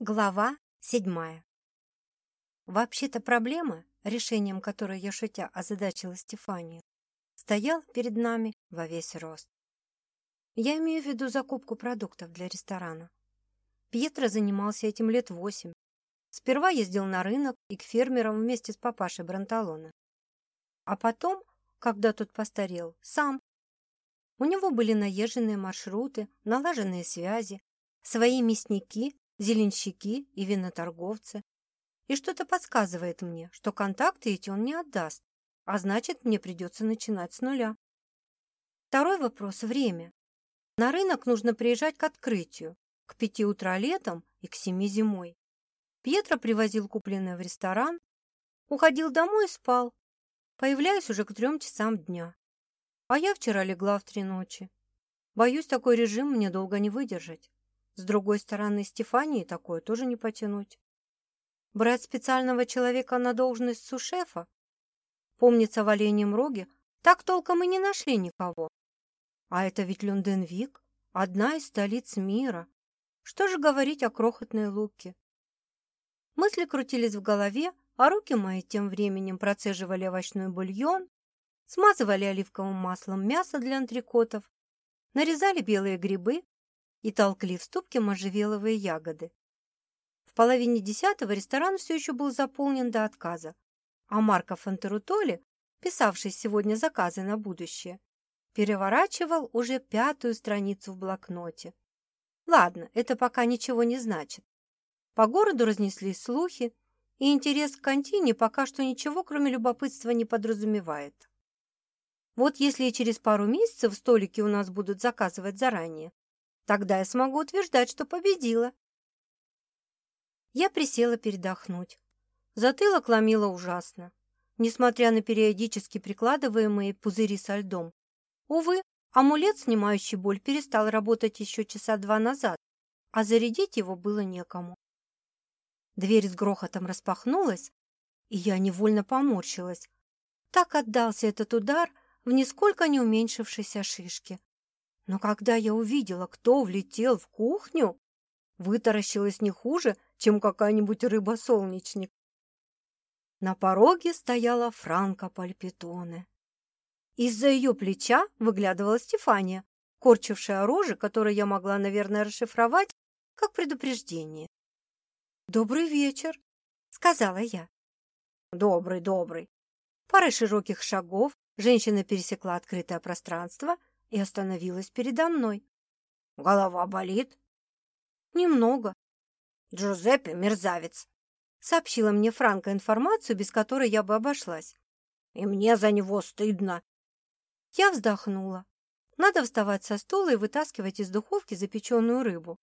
Глава седьмая. Вообще-то проблема, решением которой я шутя озадачила Стефанию, стоял перед нами во весь рост. Я имею в виду закупку продуктов для ресторана. Пьетро занимался этим лет восемь. Сперва ездил на рынок и к фермерам вместе с папашей Бранталона. А потом, когда тот постарел, сам. У него были наезженные маршруты, налаженные связи, свои мясники зеленщики и виноторговцы. И что-то подсказывает мне, что контакты эти он не отдаст, а значит, мне придется начинать с нуля. Второй вопрос – время. На рынок нужно приезжать к открытию, к пяти утра летом и к семи зимой. Пьетро привозил купленное в ресторан, уходил домой и спал. Появляюсь уже к трем часам дня. А я вчера легла в три ночи. Боюсь, такой режим мне долго не выдержать. С другой стороны, Стефании такое тоже не потянуть. Брать специального человека на должность сушефа? Помнится, в Оленьем Роге так толком и не нашли никого. А это ведь Люнденвик, одна из столиц мира. Что же говорить о крохотной Луке? Мысли крутились в голове, а руки мои тем временем процеживали овощной бульон, смазывали оливковым маслом мясо для антрикотов, нарезали белые грибы и толкли в ступке можжевеловые ягоды. В половине десятого ресторан все еще был заполнен до отказа, а Марко Фонтерутоли, писавший сегодня заказы на будущее, переворачивал уже пятую страницу в блокноте. Ладно, это пока ничего не значит. По городу разнеслись слухи, и интерес к контине пока что ничего, кроме любопытства, не подразумевает. Вот если и через пару месяцев столики у нас будут заказывать заранее, Тогда я смогу утверждать, что победила. Я присела передохнуть. Затылок ломило ужасно, несмотря на периодически прикладываемые пузыри со льдом. Увы, амулет, снимающий боль, перестал работать еще часа два назад, а зарядить его было некому. Дверь с грохотом распахнулась, и я невольно поморщилась. Так отдался этот удар в нисколько не уменьшившейся шишке. Но когда я увидела, кто влетел в кухню, вытаращилась не хуже, чем какая-нибудь рыба-солнечник. На пороге стояла Франка Пальпитоне. Из-за ее плеча выглядывала Стефания, корчившая рожи, которые я могла, наверное, расшифровать как предупреждение. «Добрый вечер», — сказала я. «Добрый, добрый». Парой широких шагов женщина пересекла открытое пространство — и остановилась передо мной. «Голова болит?» «Немного». «Джузеппе мерзавец», — сообщила мне Франко информацию, без которой я бы обошлась. «И мне за него стыдно». Я вздохнула. Надо вставать со стула и вытаскивать из духовки запеченную рыбу.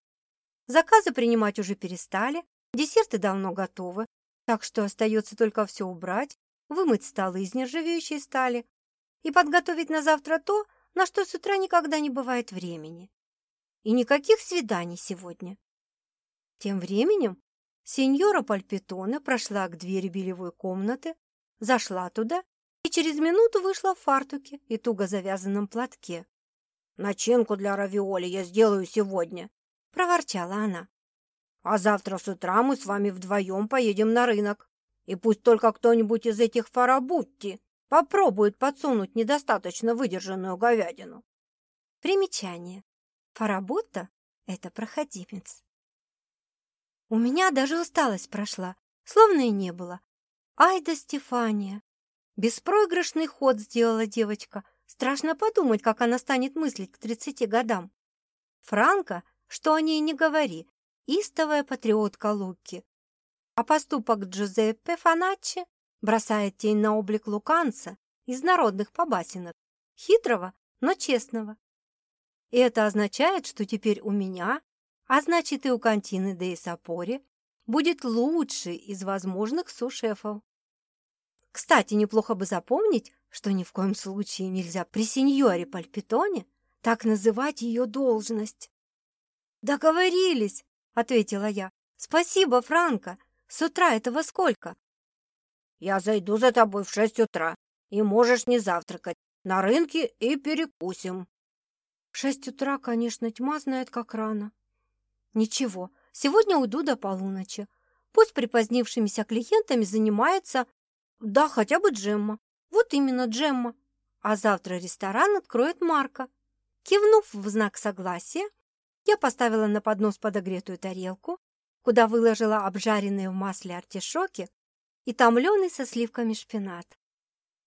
Заказы принимать уже перестали, десерты давно готовы, так что остается только все убрать, вымыть столы из нержавеющей стали и подготовить на завтра то, на что с утра никогда не бывает времени. И никаких свиданий сегодня. Тем временем сеньора Пальпитоне прошла к двери белевой комнаты, зашла туда и через минуту вышла в фартуке и туго завязанном платке. «Начинку для равиоли я сделаю сегодня», — проворчала она. «А завтра с утра мы с вами вдвоем поедем на рынок, и пусть только кто-нибудь из этих фарабутти попробует подсунуть недостаточно выдержанную говядину. Примечание. Фарабутта — это проходимец. У меня даже усталость прошла, словно и не было. Ай да Стефания! Беспроигрышный ход сделала девочка. Страшно подумать, как она станет мыслить к тридцати годам. Франко, что о ней не говори, истовая патриотка Луки. А поступок Джузеппе Фаначчи бросает тень на облик луканца из народных побасенок, хитрого, но честного. И это означает, что теперь у меня, а значит и у Кантины де Сапори, будет лучший из возможных сушефов. Кстати, неплохо бы запомнить, что ни в коем случае нельзя при сеньоре Пальпитоне так называть ее должность. «Договорились!» — ответила я. «Спасибо, Франко! С утра этого сколько?» Я зайду за тобой в шесть утра, и можешь не завтракать. На рынке и перекусим. В шесть утра, конечно, тьма знает, как рано. Ничего, сегодня уйду до полуночи. Пусть припозднившимися клиентами занимается, да, хотя бы Джемма. Вот именно Джемма. А завтра ресторан откроет Марка. Кивнув в знак согласия, я поставила на поднос подогретую тарелку, куда выложила обжаренные в масле артишоки и томленый со сливками шпинат.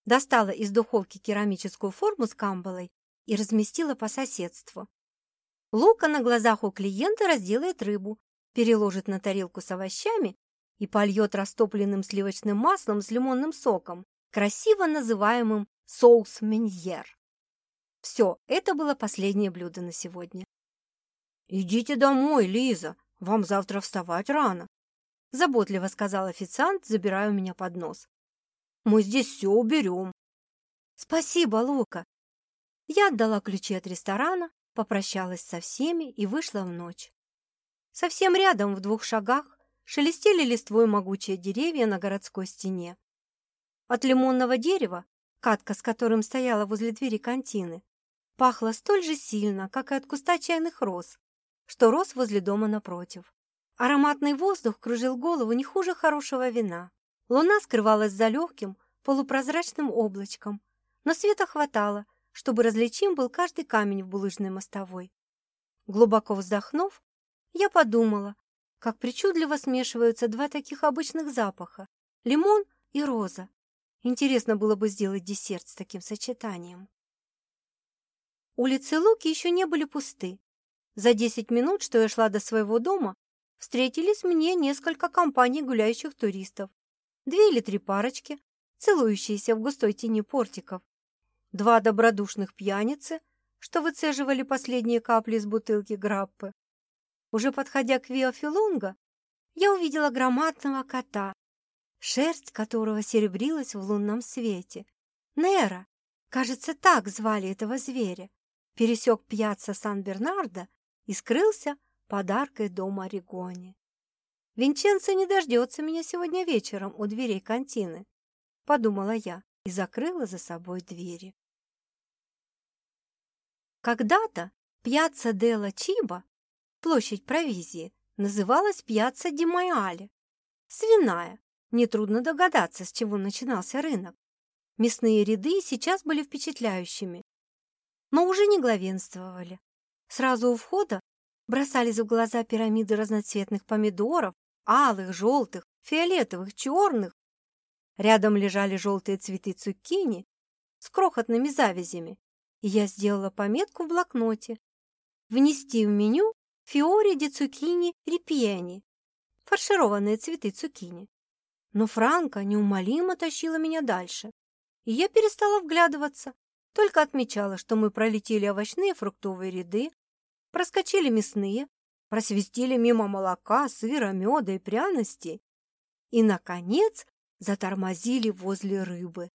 Достала из духовки керамическую форму с камбалой и разместила по соседству. Лука на глазах у клиента разделает рыбу, переложит на тарелку с овощами и польет растопленным сливочным маслом с лимонным соком, красиво называемым соус меньер. Все, это было последнее блюдо на сегодня. «Идите домой, Лиза, вам завтра вставать рано», заботливо сказал официант, забирая у меня поднос. «Мы здесь все уберем». «Спасибо, Лука». Я отдала ключи от ресторана, попрощалась со всеми и вышла в ночь. Совсем рядом, в двух шагах, шелестели листвой могучие деревья на городской стене. От лимонного дерева, катка с которым стояла возле двери контины, пахло столь же сильно, как и от куста чайных роз, что рос возле дома напротив. Ароматный воздух кружил голову не хуже хорошего вина. Луна скрывалась за легким, полупрозрачным облачком, но света хватало, чтобы различим был каждый камень в булыжной мостовой. Глубоко вздохнув, я подумала, как причудливо смешиваются два таких обычных запаха — лимон и роза. Интересно было бы сделать десерт с таким сочетанием. Улицы Луки еще не были пусты. За десять минут, что я шла до своего дома, встретились мне несколько компаний гуляющих туристов. Две или три парочки, целующиеся в густой тени портиков. Два добродушных пьяницы, что выцеживали последние капли из бутылки граппы. Уже подходя к Виофилунга, я увидела громадного кота, шерсть которого серебрилась в лунном свете. Нера, кажется, так звали этого зверя пересек пьяцца Сан-Бернардо и скрылся под аркой дома Орегони. «Винченцо не дождется меня сегодня вечером у дверей контины», — подумала я и закрыла за собой двери. Когда-то пьяцца Делла Чиба, площадь провизии, называлась пьяцца Ди Майале. Свиная, нетрудно догадаться, с чего начинался рынок. Мясные ряды сейчас были впечатляющими но уже не главенствовали. Сразу у входа бросались в глаза пирамиды разноцветных помидоров, алых, желтых, фиолетовых, черных. Рядом лежали желтые цветы цукини с крохотными завязями, и я сделала пометку в блокноте. Внести в меню фиори ди цукини репьени, фаршированные цветы цукини. Но Франка неумолимо тащила меня дальше, и я перестала вглядываться, только отмечала, что мы пролетели овощные фруктовые ряды, проскочили мясные, просвистели мимо молока, сыра, меда и пряностей и, наконец, затормозили возле рыбы.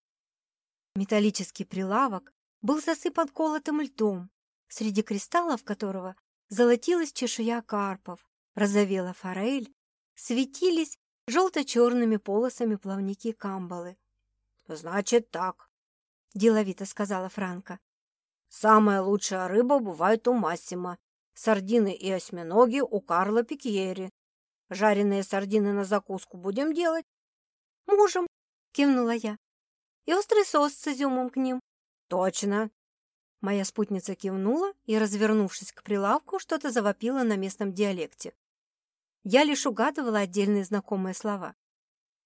Металлический прилавок был засыпан колотым льдом, среди кристаллов которого золотилась чешуя карпов, розовела форель, светились желто-черными полосами плавники камбалы. «Значит так», — деловито сказала Франко. «Самая лучшая рыба бывает у Массима. Сардины и осьминоги у Карла Пикьери. Жареные сардины на закуску будем делать?» «Можем», — кивнула я. «И острый соус с изюмом к ним». «Точно!» Моя спутница кивнула и, развернувшись к прилавку, что-то завопила на местном диалекте. Я лишь угадывала отдельные знакомые слова.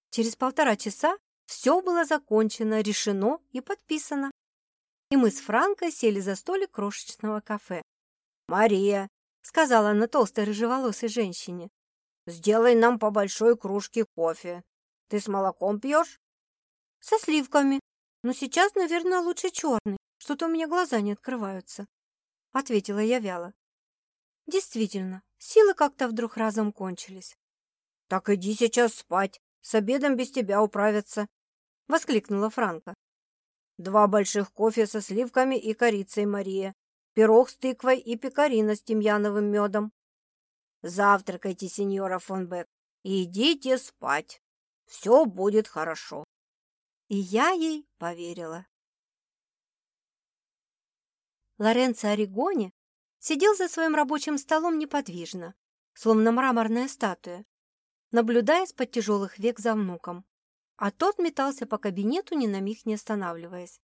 Через полтора часа все было закончено, решено и подписано. И мы с Франкой сели за столик крошечного кафе. «Мария», — сказала она толстой рыжеволосой женщине, «сделай нам по большой кружке кофе. Ты с молоком пьешь?» «Со сливками. Но сейчас, наверное, лучше черный. Что-то у меня глаза не открываются», — ответила я вяло. «Действительно, силы как-то вдруг разом кончились». «Так иди сейчас спать. С обедом без тебя управятся», — воскликнула Франка. «Два больших кофе со сливками и корицей, Мария, пирог с тыквой и пекарина с тимьяновым медом. Завтракайте, сеньора фон Бек, и идите спать. Все будет хорошо». И я ей поверила. Лоренцо Орегони сидел за своим рабочим столом неподвижно, словно мраморная статуя, наблюдая из-под тяжелых век за внуком. А тот метался по кабинету, ни на миг не останавливаясь.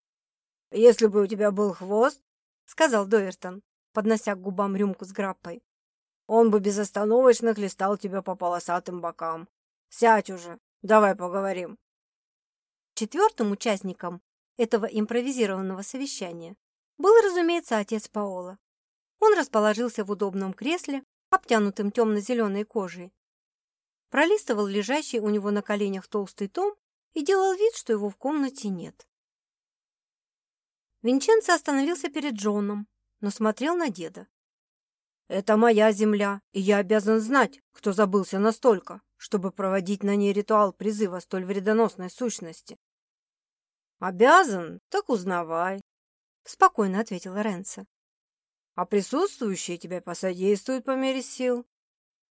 «Если бы у тебя был хвост, — сказал Довертон, поднося к губам рюмку с граппой, — он бы безостановочно хлестал тебя по полосатым бокам. Сядь уже, давай поговорим». Четвертым участником этого импровизированного совещания был, разумеется, отец Паола. Он расположился в удобном кресле, обтянутым темно-зеленой кожей. Пролистывал лежащий у него на коленях толстый том и делал вид, что его в комнате нет. Винченцо остановился перед Джоном, но смотрел на деда. «Это моя земля, и я обязан знать, кто забылся настолько, чтобы проводить на ней ритуал призыва столь вредоносной сущности. «Обязан? Так узнавай», — спокойно ответил Ренцо. «А присутствующие тебе посодействуют по мере сил.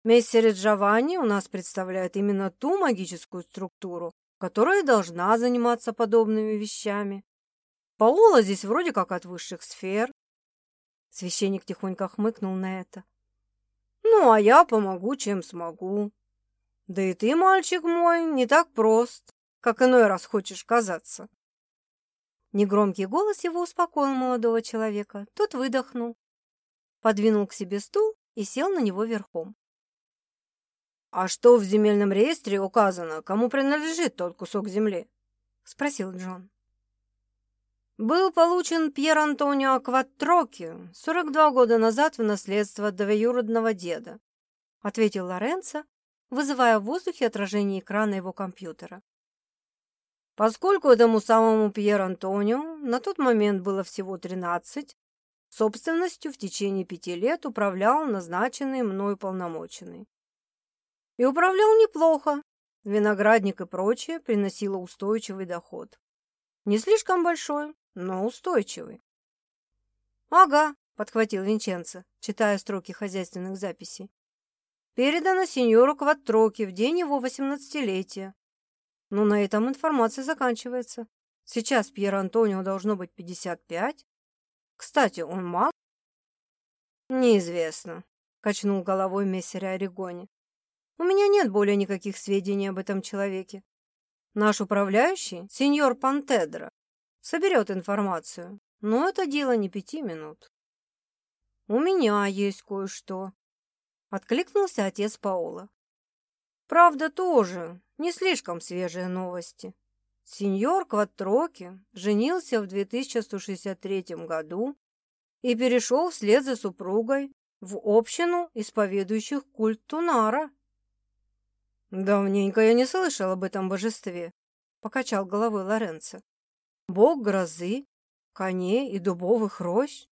Мессеры Джованни у нас представляют именно ту магическую структуру, которая должна заниматься подобными вещами. Паула здесь вроде как от высших сфер». Священник тихонько хмыкнул на это. «Ну, а я помогу, чем смогу. Да и ты, мальчик мой, не так прост, как иной раз хочешь казаться. Негромкий голос его успокоил молодого человека. Тот выдохнул, подвинул к себе стул и сел на него верхом. «А что в земельном реестре указано, кому принадлежит тот кусок земли?» — спросил Джон. «Был получен Пьер Антонио Кваттроки 42 года назад в наследство от двоюродного деда», — ответил Лоренцо, вызывая в воздухе отражение экрана его компьютера. Поскольку этому самому Пьер Антонио на тот момент было всего 13, собственностью в течение пяти лет управлял назначенный мной полномоченный. И управлял неплохо. Виноградник и прочее приносило устойчивый доход. Не слишком большой, но устойчивый. «Ага», — подхватил Винченцо, читая строки хозяйственных записей. «Передано сеньору Кваттроки в день его восемнадцатилетия. Но на этом информация заканчивается. Сейчас Пьер Антонио должно быть 55. Кстати, он маг? Неизвестно, качнул головой мессер Орегони. У меня нет более никаких сведений об этом человеке. Наш управляющий, сеньор Пантедро, соберет информацию, но это дело не пяти минут. У меня есть кое-что, откликнулся отец Паула. Правда, тоже не слишком свежие новости. Сеньор Кваттроки женился в 2163 году и перешел вслед за супругой в общину исповедующих культ Тунара. «Давненько я не слышал об этом божестве», — покачал головой Лоренцо. «Бог грозы, коней и дубовых рощ?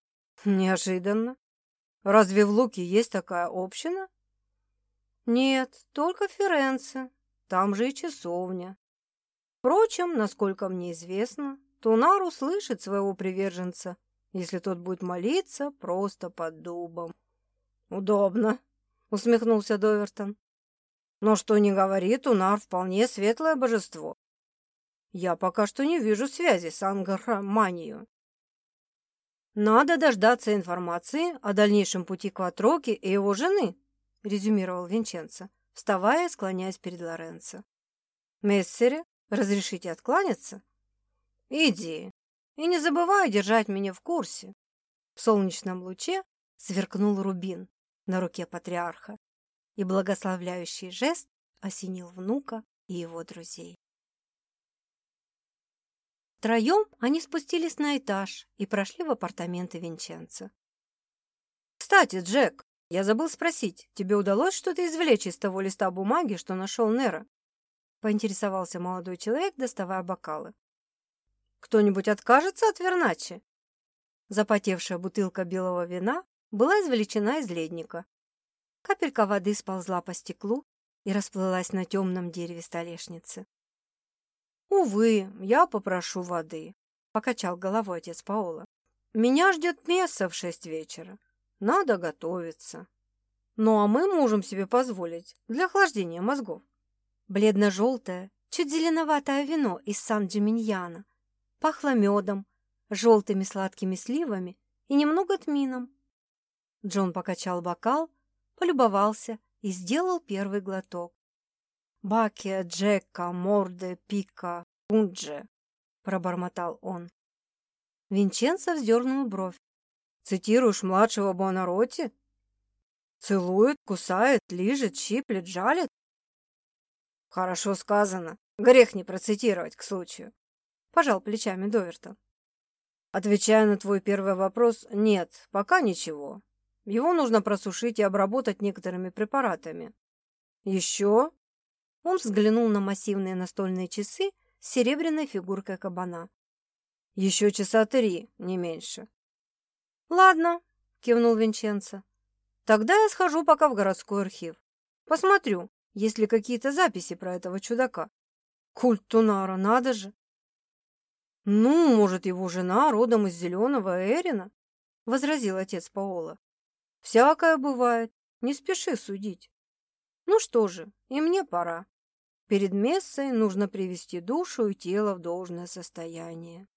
Неожиданно. Разве в Луке есть такая община?» Нет, только Ференце. Там же и часовня. Впрочем, насколько мне известно, Тунар услышит своего приверженца, если тот будет молиться просто под дубом. Удобно, усмехнулся Довертон. Но что не говори, Тунар вполне светлое божество. Я пока что не вижу связи с Ангахраманией. Надо дождаться информации о дальнейшем пути Кватроки и его жены, — резюмировал Винченцо, вставая и склоняясь перед Лоренцо. «Мессере, разрешите откланяться?» «Иди, и не забывай держать меня в курсе». В солнечном луче сверкнул рубин на руке патриарха, и благословляющий жест осенил внука и его друзей. Втроем они спустились на этаж и прошли в апартаменты Винченца. «Кстати, Джек, я забыл спросить, тебе удалось что-то извлечь из того листа бумаги, что нашел Нера? Поинтересовался молодой человек, доставая бокалы. Кто-нибудь откажется от верначи? Запотевшая бутылка белого вина была извлечена из ледника. Капелька воды сползла по стеклу и расплылась на темном дереве столешницы. «Увы, я попрошу воды», — покачал головой отец Паола. «Меня ждет месса в шесть вечера. Надо готовиться. Ну а мы можем себе позволить для охлаждения мозгов. Бледно-желтое, чуть зеленоватое вино из Сан-Джиминьяна. Пахло медом, желтыми сладкими сливами и немного тмином. Джон покачал бокал, полюбовался и сделал первый глоток. «Бакия, Джека, Морде, Пика, Пунджи», — пробормотал он. Винченцо вздернул бровь. «Цитируешь младшего Буонаротти? Целует, кусает, лижет, щиплет, жалит?» «Хорошо сказано. Грех не процитировать к случаю», — пожал плечами Довертон. Отвечая на твой первый вопрос, нет, пока ничего. Его нужно просушить и обработать некоторыми препаратами. Еще? Он взглянул на массивные настольные часы с серебряной фигуркой кабана. Еще часа три, не меньше. Ладно, кивнул Винченцо. Тогда я схожу пока в городской архив. Посмотрю, есть ли какие-то записи про этого чудака. Культ Тунара, надо же. «Ну, может, его жена родом из Зеленого Эрина?» — возразил отец Паола. «Всякое бывает. Не спеши судить. Ну что же, и мне пора. Перед мессой нужно привести душу и тело в должное состояние».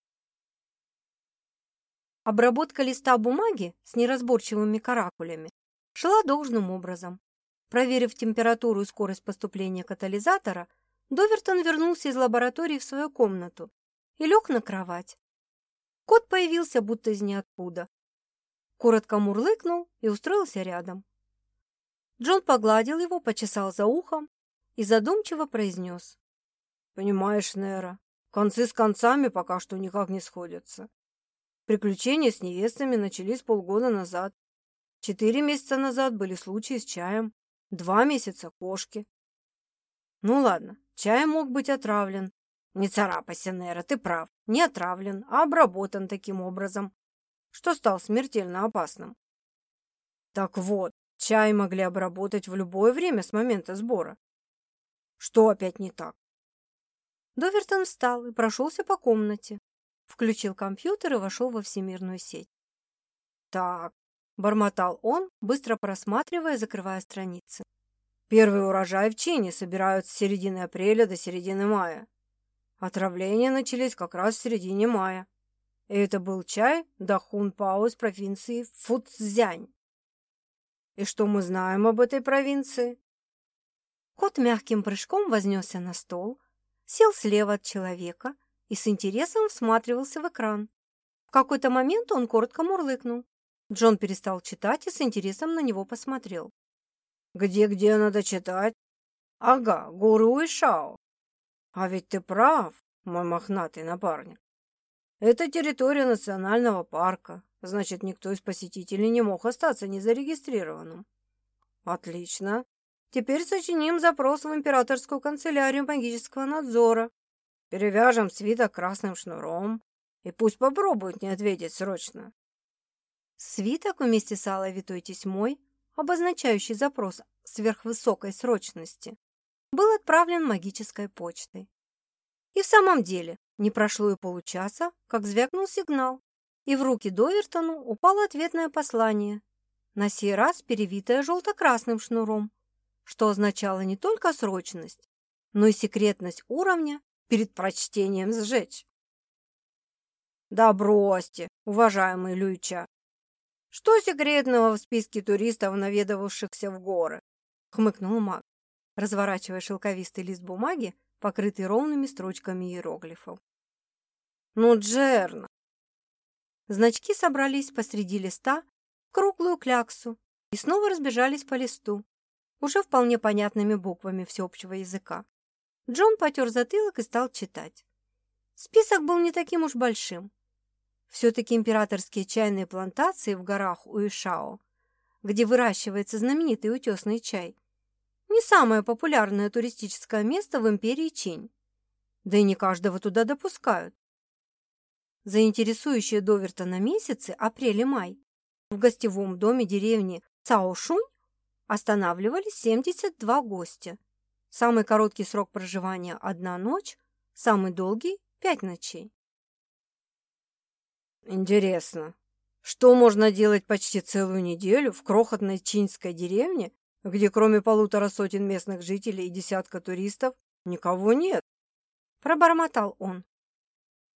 Обработка листа бумаги с неразборчивыми каракулями шла должным образом. Проверив температуру и скорость поступления катализатора, Довертон вернулся из лаборатории в свою комнату и лег на кровать. Кот появился будто из ниоткуда. Коротко мурлыкнул и устроился рядом. Джон погладил его, почесал за ухом и задумчиво произнес. «Понимаешь, Нера, концы с концами пока что никак не сходятся. Приключения с невестами начались полгода назад. Четыре месяца назад были случаи с чаем, два месяца кошки. Ну ладно, чай мог быть отравлен, не царапайся, Нера, ты прав. Не отравлен, а обработан таким образом, что стал смертельно опасным. Так вот, чай могли обработать в любое время с момента сбора. Что опять не так? Довертон встал и прошелся по комнате. Включил компьютер и вошел во всемирную сеть. Так, бормотал он, быстро просматривая, закрывая страницы. Первый урожай в Чине собирают с середины апреля до середины мая. Отравления начались как раз в середине мая. И это был чай Дахун Пао из провинции Фуцзянь. И что мы знаем об этой провинции? Кот мягким прыжком вознесся на стол, сел слева от человека и с интересом всматривался в экран. В какой-то момент он коротко мурлыкнул. Джон перестал читать и с интересом на него посмотрел. «Где-где надо читать?» «Ага, Гуру и Шао. А ведь ты прав, мой мохнатый напарник. Это территория национального парка, значит, никто из посетителей не мог остаться незарегистрированным. Отлично. Теперь сочиним запрос в императорскую канцелярию магического надзора. Перевяжем свиток красным шнуром, и пусть попробуют не ответить срочно. Свиток вместе с алой витой тесьмой, обозначающий запрос сверхвысокой срочности, был отправлен магической почтой. И в самом деле, не прошло и получаса, как звякнул сигнал, и в руки Довертону упало ответное послание, на сей раз перевитое желто-красным шнуром, что означало не только срочность, но и секретность уровня перед прочтением сжечь. «Да бросьте, уважаемый Люича! Что секретного в списке туристов, наведывавшихся в горы?» — хмыкнул маг разворачивая шелковистый лист бумаги, покрытый ровными строчками иероглифов. «Ну, Джерна!» Значки собрались посреди листа в круглую кляксу и снова разбежались по листу, уже вполне понятными буквами всеобщего языка. Джон потер затылок и стал читать. Список был не таким уж большим. Все-таки императорские чайные плантации в горах Уишао, где выращивается знаменитый утесный чай, не самое популярное туристическое место в империи Чинь. Да и не каждого туда допускают. Заинтересующие Доверта на месяцы апрель и май в гостевом доме деревни Цаошунь останавливались 72 гостя. Самый короткий срок проживания – одна ночь, самый долгий – пять ночей. Интересно, что можно делать почти целую неделю в крохотной чинской деревне где кроме полутора сотен местных жителей и десятка туристов никого нет. Пробормотал он.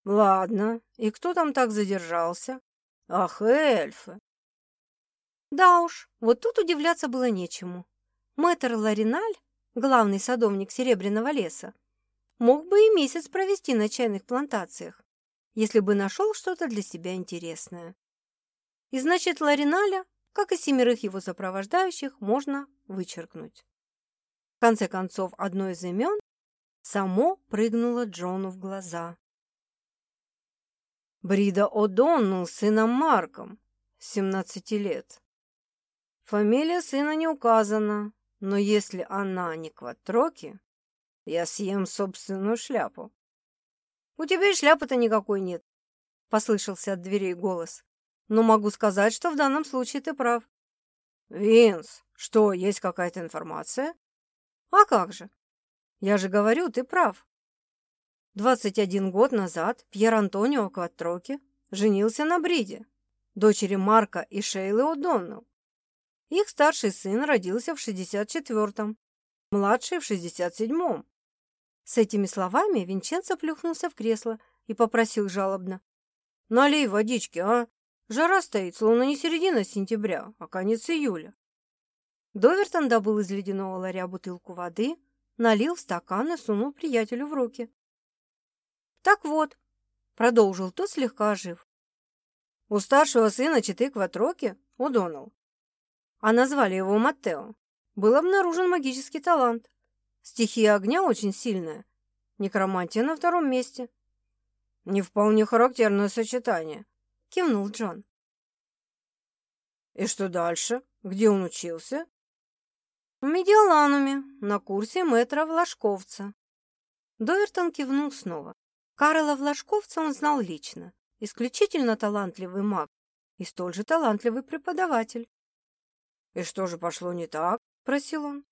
Ладно, и кто там так задержался? Ах, эльфы! Да уж, вот тут удивляться было нечему. Мэтр Лариналь, главный садовник Серебряного леса, мог бы и месяц провести на чайных плантациях, если бы нашел что-то для себя интересное. И значит, Лариналя, как и семерых его сопровождающих, можно вычеркнуть. В конце концов, одно из имен само прыгнуло Джону в глаза. Брида О'Доннелл сыном Марком, 17 лет. Фамилия сына не указана, но если она не Кватроки, я съем собственную шляпу. «У тебя и шляпы-то никакой нет», — послышался от дверей голос. «Но могу сказать, что в данном случае ты прав». «Винс, что, есть какая-то информация?» «А как же? Я же говорю, ты прав. 21 год назад Пьер Антонио Кватроки женился на Бриде, дочери Марка и Шейлы О'Доннелл. Их старший сын родился в 64-м, младший в 67-м. С этими словами Винченцо плюхнулся в кресло и попросил жалобно. «Налей водички, а? Жара стоит, словно не середина сентября, а конец июля». Довертон добыл из ледяного ларя бутылку воды, налил в стакан и сунул приятелю в руки. «Так вот», — продолжил тот, слегка ожив. «У старшего сына Читы Кватроки, у Донал, а назвали его Маттео, был обнаружен магический талант. Стихия огня очень сильная. Некромантия на втором месте. Не вполне характерное сочетание, кивнул Джон. И что дальше? Где он учился? В Медиалануме, на курсе мэтра Влашковца. Довертон кивнул снова. Карла Влашковца он знал лично. Исключительно талантливый маг и столь же талантливый преподаватель. «И что же пошло не так?» – просил он.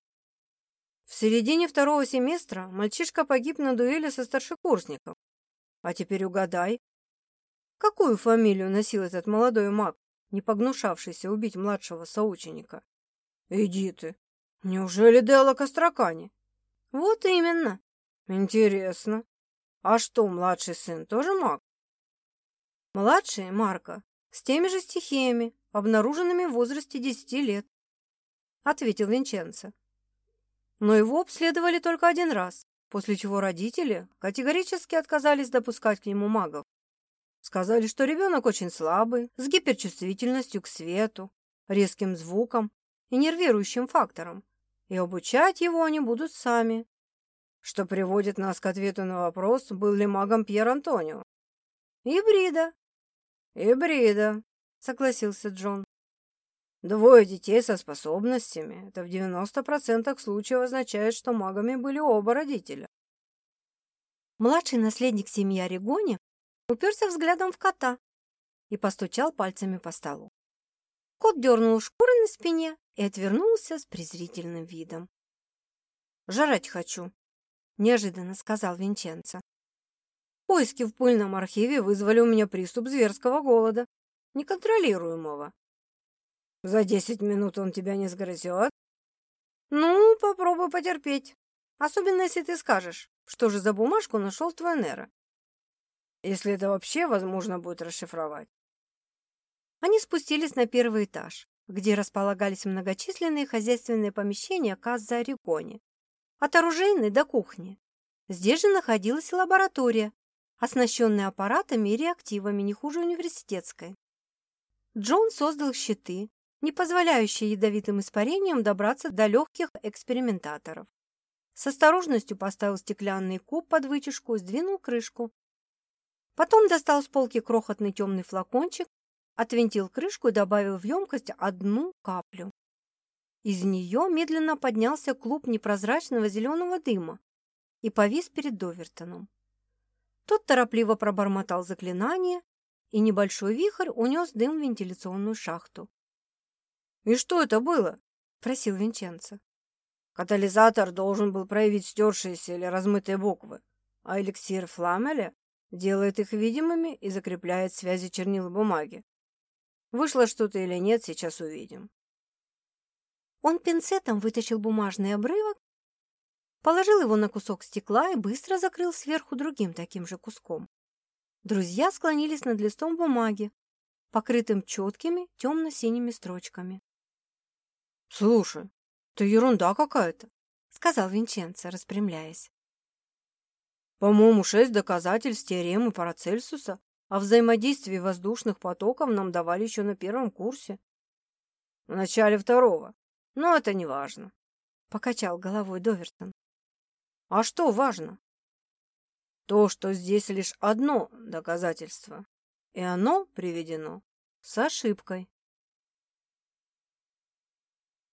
В середине второго семестра мальчишка погиб на дуэли со старшекурсником. А теперь угадай, какую фамилию носил этот молодой маг, не погнушавшийся убить младшего соученика? Иди ты! Неужели Делла Костракани? Вот именно. Интересно. А что, младший сын тоже маг? Младший, Марка, с теми же стихиями, обнаруженными в возрасте десяти лет, ответил Винченцо но его обследовали только один раз, после чего родители категорически отказались допускать к нему магов. Сказали, что ребенок очень слабый, с гиперчувствительностью к свету, резким звукам и нервирующим факторам, и обучать его они будут сами. Что приводит нас к ответу на вопрос, был ли магом Пьер Антонио. «Ибрида». «Ибрида», — согласился Джон. Двое детей со способностями – это в 90% случаев означает, что магами были оба родителя. Младший наследник семьи Орегони уперся взглядом в кота и постучал пальцами по столу. Кот дернул шкуры на спине и отвернулся с презрительным видом. «Жрать хочу», – неожиданно сказал Винченцо. Поиски в пыльном архиве вызвали у меня приступ зверского голода, неконтролируемого. За десять минут он тебя не сгрызет? Ну, попробуй потерпеть. Особенно, если ты скажешь, что же за бумажку нашел твой Нера. Если это вообще возможно будет расшифровать. Они спустились на первый этаж, где располагались многочисленные хозяйственные помещения Каза Орегоне. От оружейной до кухни. Здесь же находилась лаборатория, оснащенная аппаратами и реактивами не хуже университетской. Джон создал щиты, не позволяющие ядовитым испарениям добраться до легких экспериментаторов. С осторожностью поставил стеклянный куб под вытяжку сдвинул крышку. Потом достал с полки крохотный темный флакончик, отвинтил крышку и добавил в емкость одну каплю. Из нее медленно поднялся клуб непрозрачного зеленого дыма и повис перед Довертоном. Тот торопливо пробормотал заклинание, и небольшой вихрь унес дым в вентиляционную шахту. «И что это было?» – просил Винченцо. Катализатор должен был проявить стершиеся или размытые буквы, а эликсир Фламеля делает их видимыми и закрепляет связи чернил и бумаги. Вышло что-то или нет, сейчас увидим. Он пинцетом вытащил бумажный обрывок, положил его на кусок стекла и быстро закрыл сверху другим таким же куском. Друзья склонились над листом бумаги, покрытым четкими темно-синими строчками. Слушай, «Это ерунда какая-то», — сказал Винченцо, распрямляясь. «По-моему, шесть доказательств теоремы Парацельсуса о взаимодействии воздушных потоков нам давали еще на первом курсе. В начале второго. Но это не важно», — покачал головой Довертон. «А что важно?» «То, что здесь лишь одно доказательство, и оно приведено с ошибкой».